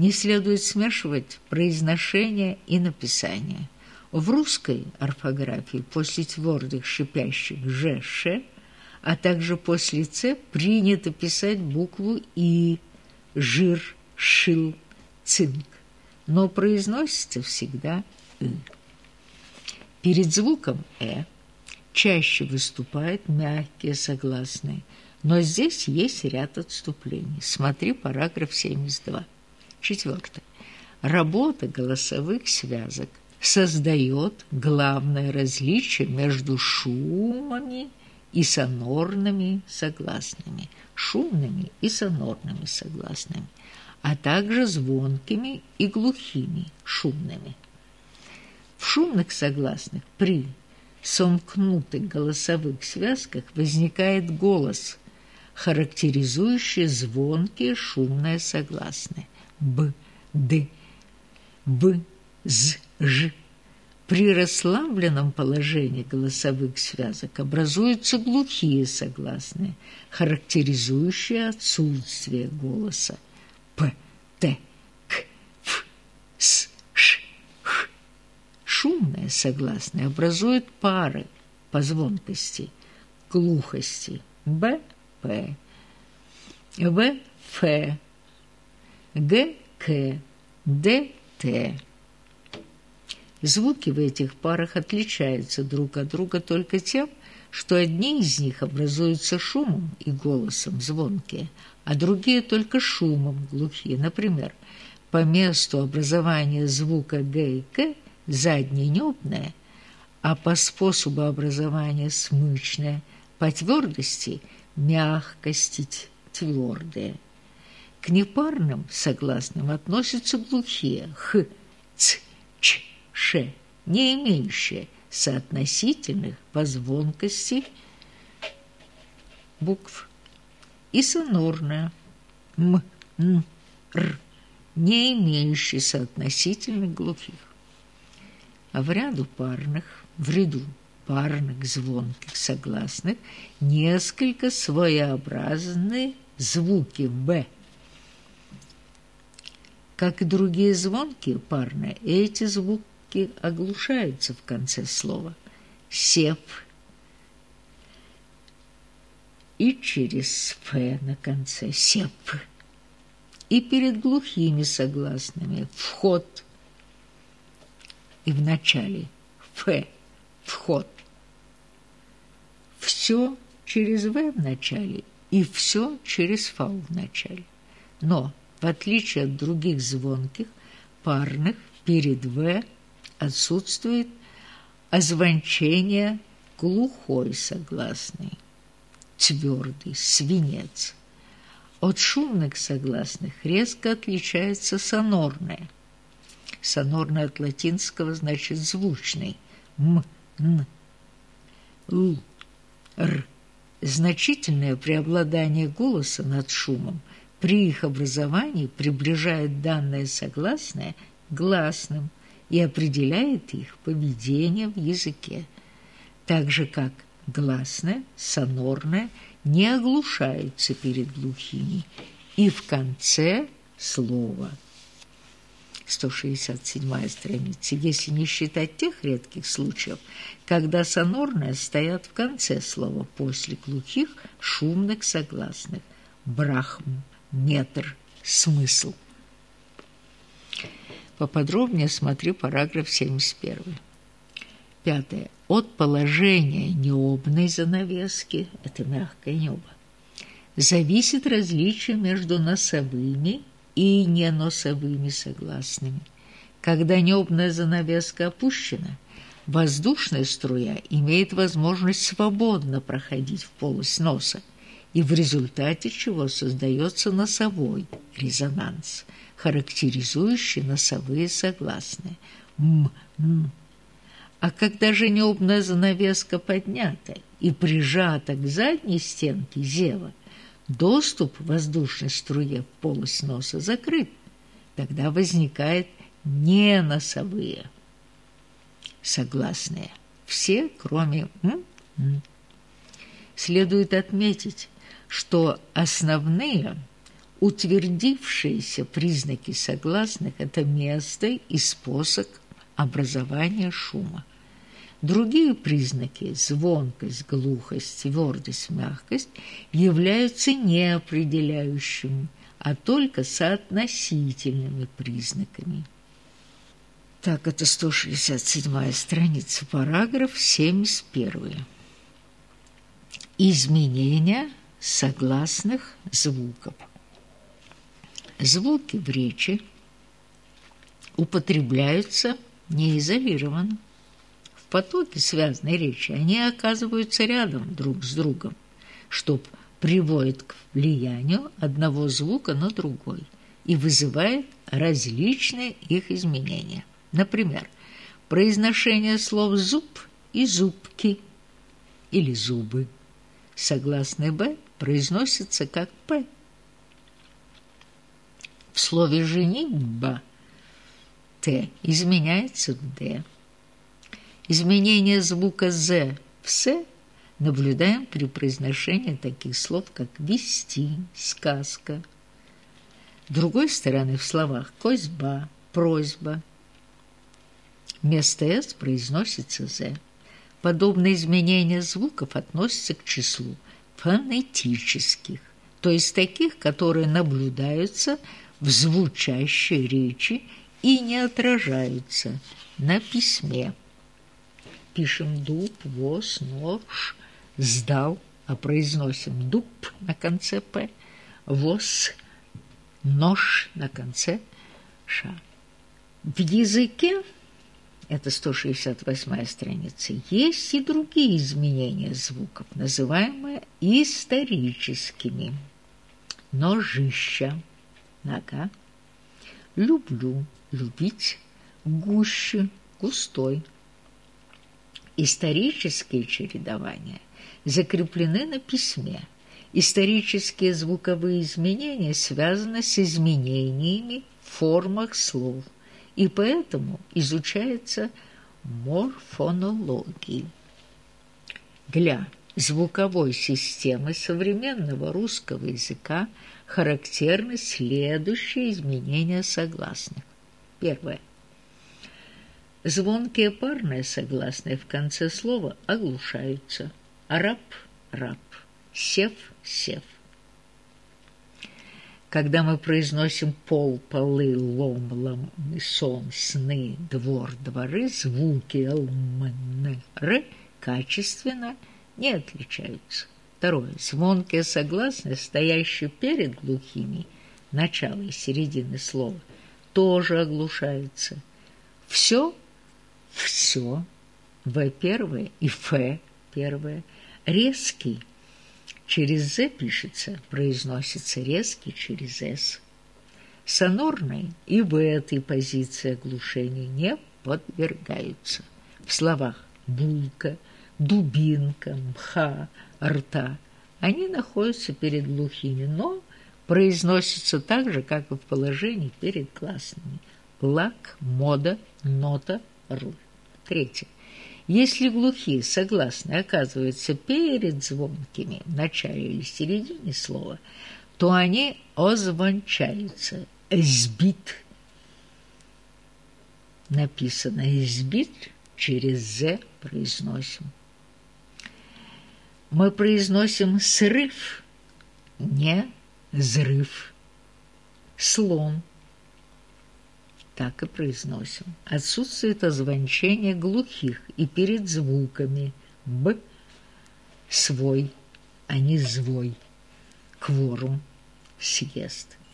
Не следует смешивать произношение и написание. В русской орфографии после твердых шипящих «ж», «ш», а также после «ц» принято писать букву «и», «жир», «шил», «цинк», но произносится всегда «ы». Перед звуком «э» чаще выступают мягкие согласные, но здесь есть ряд отступлений. Смотри параграф 72. Четвертое. Работа голосовых связок создает главное различие между шумами и сонорными согласными, шумными и сонорными согласными, а также звонкими и глухими шумными. В шумных согласных при сомкнутых голосовых связках возникает голос, характеризующий звонкие шумные согласные б, д, в, з, ж. При расслабленном положении голосовых связок образуются глухие согласные, характеризующие отсутствие голоса. П, т, к, ф, с, ш, х. Шумные согласные образуют пары по звонкости, глухости. Б, п, в, ф, Г, К, Д, Т. Звуки в этих парах отличаются друг от друга только тем, что одни из них образуются шумом и голосом звонкие, а другие только шумом глухие. Например, по месту образования звука Г и К заднее небное, а по способу образования смычное, по твердости мягкости твердое. К непарным согласным относятся глухие х, ц, ч, ш, не имеющие соотносительных по звонкости букв, и сонорная м, н, р, не имеющие соотносительных глухих. А в ряду парных, в ряду парных звонких согласных несколько своеобразные звуки «б», как и другие звонкие парные, эти звуки оглушаются в конце слова. Сеп и через «ф» на конце «сеп». И перед глухими согласными «вход» и в начале «ф» «вход». Все через «в» в начале и все через «фау» в начале. Но в отличие от других звонких, парных, перед «в» отсутствует озвончение глухой согласный, твердый, свинец. От шумных согласных резко отличается сонорное. Сонорное от латинского значит звучный. М, н, л, р. Значительное преобладание голоса над шумом при их образовании приближает данное согласное гласным и определяет их поведение в языке, так же как гласное, сонорное не оглушаются перед глухими. И в конце слова. 167 страница, если не считать тех редких случаев, когда сонорные стоят в конце слова после глухих шумных согласных. Брахм метр смысл. Поподробнее смотри параграф 71. Пятое. От положения необной занавески, это мягкое небо, зависит различие между носовыми и неносовыми согласными. Когда небная занавеска опущена, воздушная струя имеет возможность свободно проходить в полость носа, и в результате чего создается носовой резонанс, характеризующий носовые согласные м, м. А когда же небная занавеска поднята и прижата к задней стенке зева, доступ воздушной струе в полость носа закрыт. Тогда возникает неносовые согласные. Все, кроме «м», Следует отметить, что основные Утвердившиеся признаки согласных – это место и способ образования шума. Другие признаки – звонкость, глухость, твердость, мягкость – являются неопределяющими, а только соотносительными признаками. Так, это 167 страница, параграф 71. Изменения согласных звуков. Звуки в речи употребляются неизолированно. В потоке связанной речи они оказываются рядом друг с другом, что приводит к влиянию одного звука на другой и вызывает различные их изменения. Например, произношение слов «зуб» и «зубки» или «зубы». Согласный «б» произносится как «п». В слове «женитьба» «т» изменяется в «д». Изменение звука «з» в «с» наблюдаем при произношении таких слов, как «вести», «сказка». Другой стороны, в словах «козьба», «просьба» вместо «с» произносится «з». Подобные изменения звуков относятся к числу фонетических, то есть таких, которые наблюдаются в звучащей речи и не отражаются на письме. Пишем дуб, воз, нож, сдал, а произносим дуб на конце «п», воз, нож на конце «ш». В языке, это 168 страница, есть и другие изменения звуков, называемые историческими. Ножища – нога. Люблю, любить, гуще, густой. Исторические чередования закреплены на письме. Исторические звуковые изменения связаны с изменениями в формах слов, и поэтому изучается морфонология. Для звуковой системы современного русского языка характерны следующие изменения согласных. Первое. Звонкие парные согласные в конце слова оглушаются. Раб – раб, сев – сев. Когда мы произносим пол, полы, лом, лом, сон, сны, двор, дворы, звуки л, м, н, р качественно – не отличаются. Второе. Звонкие согласные, стоящие перед глухими, начало и середины слова, тоже оглушаются. Все, все, В первое и Ф первое, резкий через З пишется, произносится резкий через С. Сонорный и в этой позиции оглушения не подвергаются. В словах «булка», дубинка, мха, рта. Они находятся перед глухими, но произносятся так же, как и в положении перед классными. Лак, мода, нота, руль. Третье. Если глухие согласные оказываются перед звонкими в начале или середине слова, то они озвончаются. Сбит. Написано «избит» через «з» произносим мы произносим «срыв», не «взрыв». Слон. Так и произносим. Отсутствует озвончение глухих и перед звуками «б» – свой, а не звой. Кворум – съезд.